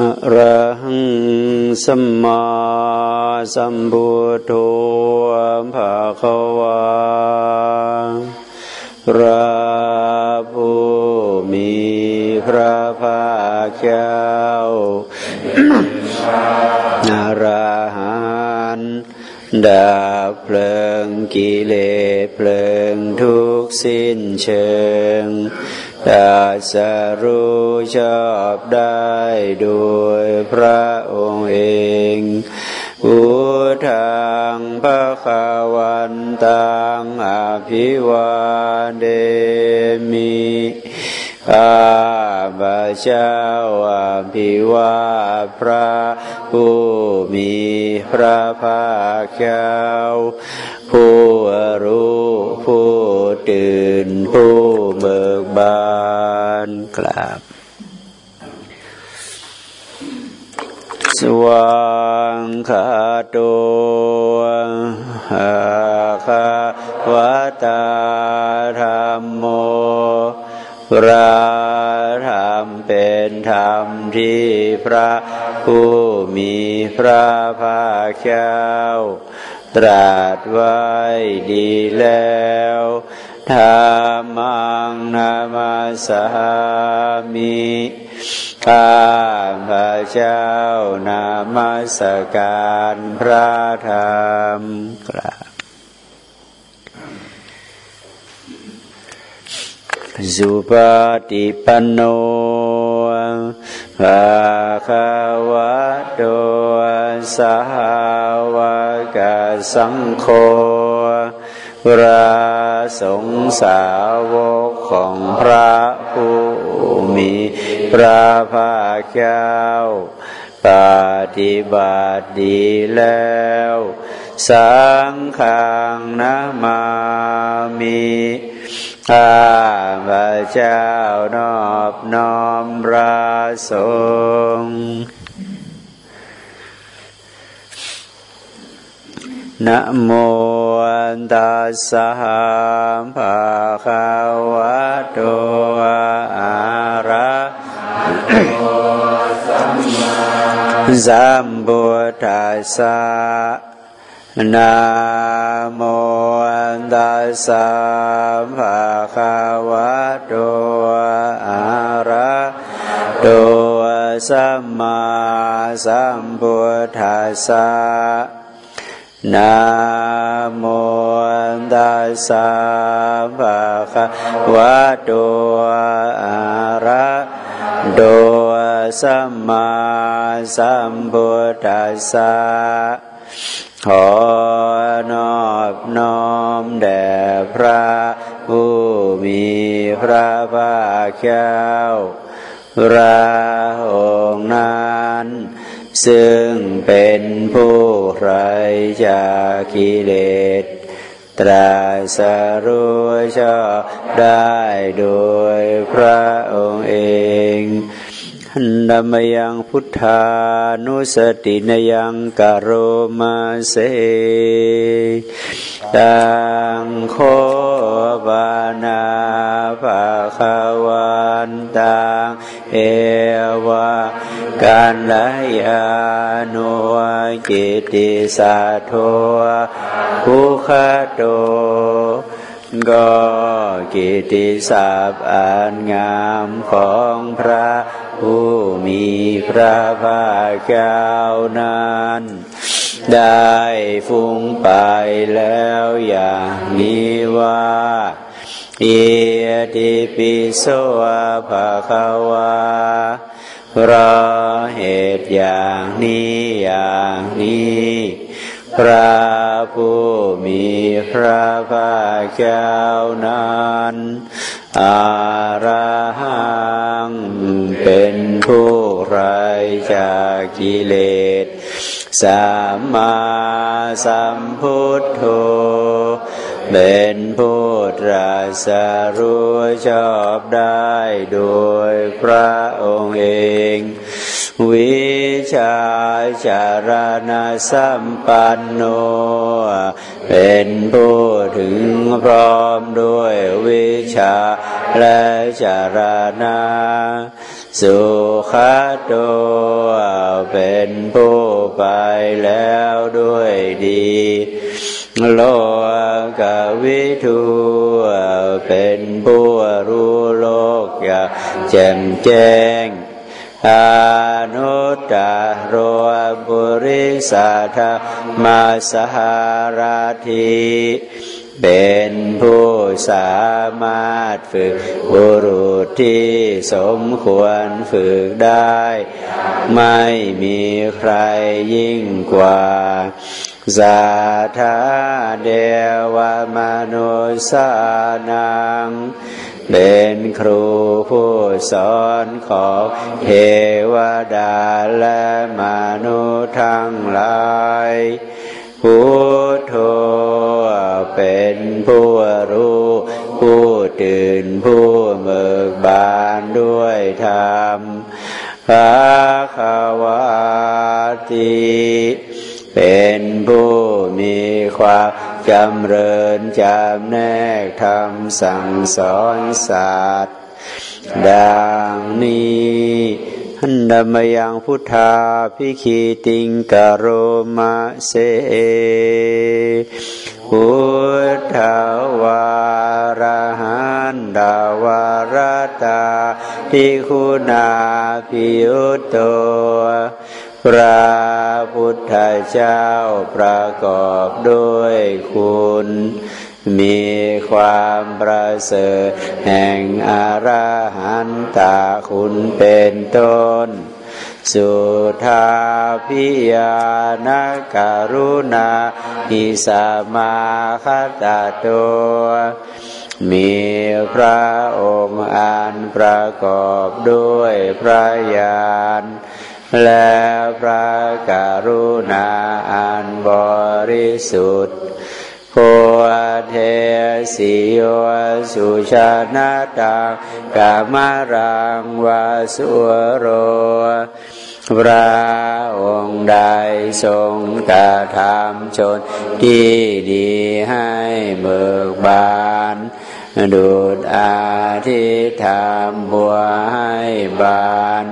อระหังสัมมาสัมพุทโธภะควาระผู้มีพระภาคเจ้าอราหันดับเพลิงกิเลสเพลิงทุกสิ้นเชิง ตาสรู้ชอบได้โดยพระองค์เองพุทธังพระคาวันตังอภิวาเดมิข้าพระเจ้าอภิวาพระผู้มีพระภาคเจ้าผู้รู้ผู้ตื่นผู้เบิกบาน กราบ สว่างคาโตหาคาวตาธรรมโมพระธรรมเป็นธรรมที่พระผู้มีพระภาคเจ้า ตรัสไว้ดีแล้ว ธรรมังนามาสามิข้าพระเจ้านามาสการพระธรรมกราบสุปฏิปันโนภาคาวะโตสาวกสังโฆระ สงฆ์สาวกของพระผู้มีพระภาคเจ้าปฏิบัติดีแล้ว สังฆังนามามิข้าพระเจ้านอบน้อมพระสงฆ์ นะโมตัสสะภะคะวะโตอะระสัมพุทธัสสะนะโมตัสสะภะคะวะโตอะระโตสัมมาสัมพุทธัสสะ นะโมตัสสะภะคะวะโตอะระโตสัมมาสัมพุทธัสสะขอนอบน้อมแด่พระผู้มีพระภาคเจ้าพระองค์นั้น ซึ่งเป็นผู้ไรจากกิเลสตรัสรู้ชอบได้โดยพระองค์เองดัมยังพุทธานุสตินยังกโรมาเสตังโคบานาภาควันตังเอ การลายานุกิติสาโทภูคโตก็กิติศัพท์อันงามของพระผู้มีพระภาคเจ้านั้นได้ฟุ้งไปแล้วอย่างนี้ว่าเอติปิโสภะคะวา เพราะเหตุอย่างนี้อย่างนี้ พระผู้มีพระภาคเจ้านั้นอาราหังเป็นผู้ไรจากกิเลสสัมมาสัมพุทโธเป็นผู้ตรัสรู้ชอบได้โดยพระองค์เอง วิชาจารณะสัมปันโน เป็นผู้ถึงพร้อมด้วยวิชาและจารณะสุคะโตเป็นผู้ไปแล้วด้วยดี โลกวิทูเป็นผู้รู้โลกอย่ากแจ่มแจ้ง อนุตตโรบุริสัทมาสหาราทีเป็นผู้สามารถฝึกบุรุษที่สมควรฝึกได้ ไม่มีใครยิ่งกว่าสาธาเดวมนุสานังเป็นครู ผู้สอนของเทวดาและมนุษย์ทั้งหลายพุทโธเป็นผู้รู้ผู้ตื่นผู้เบิกบานด้วยธรรมพระขาวาติเป็นผู้มีความจำเริญจำแนกทำสั่งสอนสัตว์ ดังนี้หันดมยังพุทธาพิคีติงกโรมาเสพุทธวารหันดาวารตาทิคุณาพิยุตโตพระพุทธเจ้าประกอบด้วยคุณ มีความประเสริฐแห่งอรหันตาคุณเป็นต้น สุทาพิยานการุณาอิสมาคตาตัวมีพระองค์อันประกอบด้วยพระญาณและพระกรุณาอันบริสุทธิ์ โพเทสิโยสุชานาตังกามารังวาสุโรพระองค์ได้ทรงกระทำชนที่ดีให้เบิกบานดูดอาทิธรรมบัวให้บาน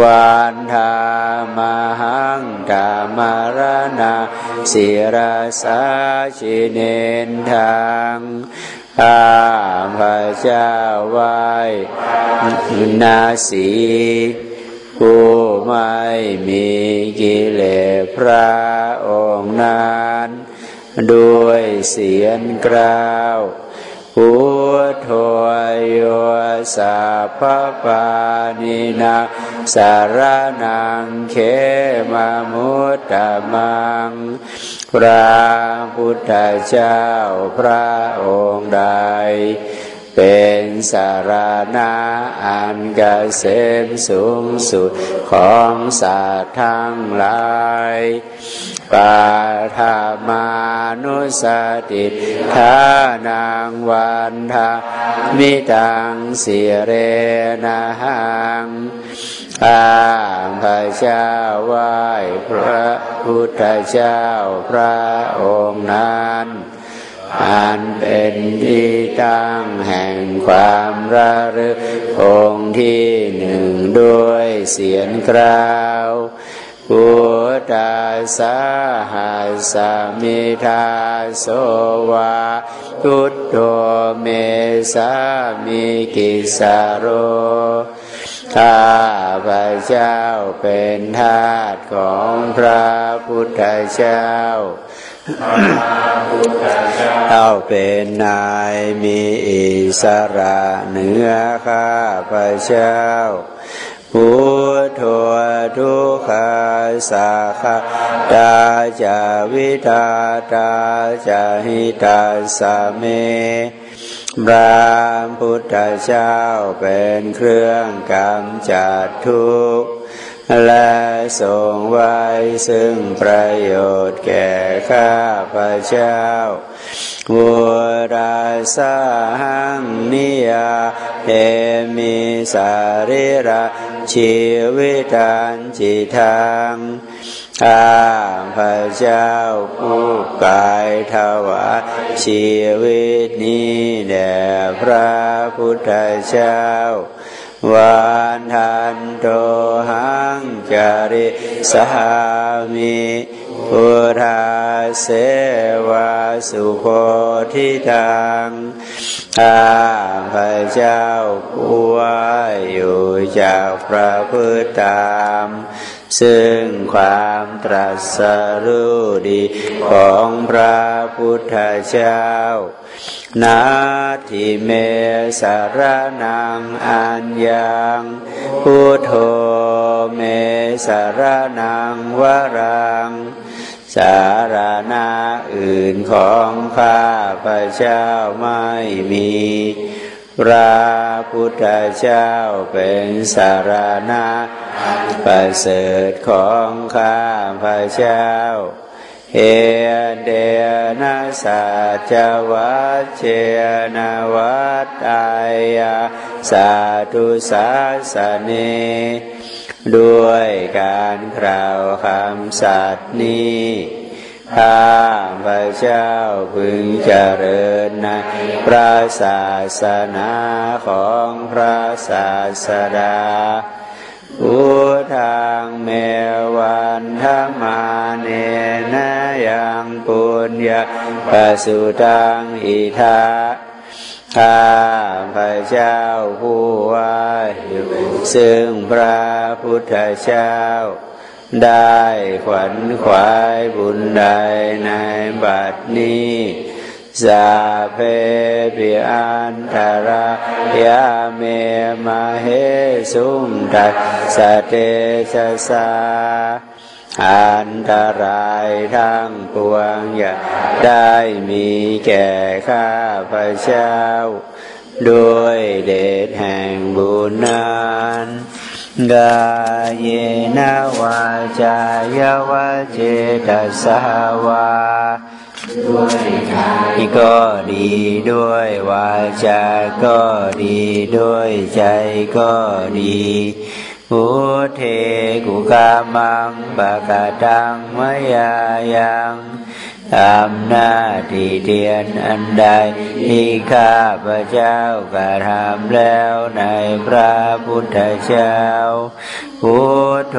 วันธามหังธามารณาศิรสาชิเนนทางข้าพระเจ้าไหวนาสีผู้ไม่มีกิเลสพระองค์นั้น ด้วยเสียงกล่าว พุทโธโยสัพพปานินาสารนังเขมามุตตมัง พระพุทธเจ้าพระองค์ใด เป็นสารณะอันกเกษมสูงสุดของสัตว์ทั้งหลายปาธามานุสติทานังวันทามิตังเสียเรนะหังข้าพระเจ้าไหว้พระพุทธเจ้าพระองค์นั้น อันเป็นที่ตั้งแห่งความระลึกองค์ที่หนึ่งด้วยเสียงกล่าวพุทธาสาหัสมิทาโสวาพุทโธเมสามิกิสโรข้าพระเจ้าเป็นทาสของพระพุทธเจ้า เราเป็นนายมีอิสระเหนือข้าพระเจ้าพุทโธทุกขาสาคาตาจาวิตาตาจาหิตาสเมพระพุทธเจ้าเป็นเครื่องกำจัดทุกข์ และทรงไว้ซึ่งประโยชน์แก่ข้าพระเจ้าบุราสาหังนิยาเตมิสาริระชีวิตันจิทังข้าพระเจ้าผู้กายถวายชีวิตนี้แด่พระพุทธเจ้า วานทันโตหังการิสหามิพุทธาเสวาสุโพธิตังข้าพระเจ้าผู้ว่าอยู่จากพระพุทธตาม ซึ่งความตรัสรู้ดีของพระพุทธเจ้า นาทิเมสารนังอัญญังพุทโธเมสารนังวรัง สารณะอื่นของข้าพระเจ้าไม่มีพระพุทธเจ้าเป็นสารณะประเสริฐของข้าพระเจ้า เอเดนะสัจวัชเชนะวัตตายาสาธุสาสเนด้วยการกล่าวคำสัตย์นี้ข้าพระเจ้าพึงเจริญในพระศาสนาของพระศาสดา อุทางเมวันธมาเนนะยังปุญญาปสุตังอิทาข้าพระเจ้าผู้ว่าซึ่งพระพุทธเจ้า ได้ขวัญขวายบุญใดในบัดนี้ สาเพปิอันตรายาเมมาเฮสุงตัสเตชะสาอันตรายทั้งปวงอย่าได้มีแก่ข้าพระเจ้า ด้วยเดชแห่งบุญนั้นกายเนวาจายวาเจตสาวา ด้วยกายก็ดีด้วยวาจา ก็ดีด้วยใจก็ดีพุเทกุกามังปะกาตังมยายังทำหน้าที่เทียนอันใดที่ข้าพระเจ้ากระทำแล้วในพระพุทธเจ้าพุทโธ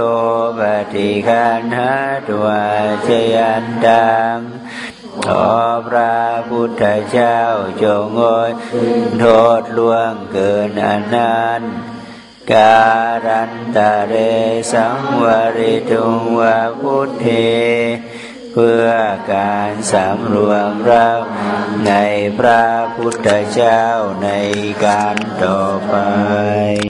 ปฏิคันหาตัวเชยันดัง ขอพระพุทธเจ้าจงโอยโทษล่วงเกินอนันต์การันตะเรสังวริตุงวะพุทเทเพื่อการสำรวมเราในพระพุทธเจ้าในการต่อไป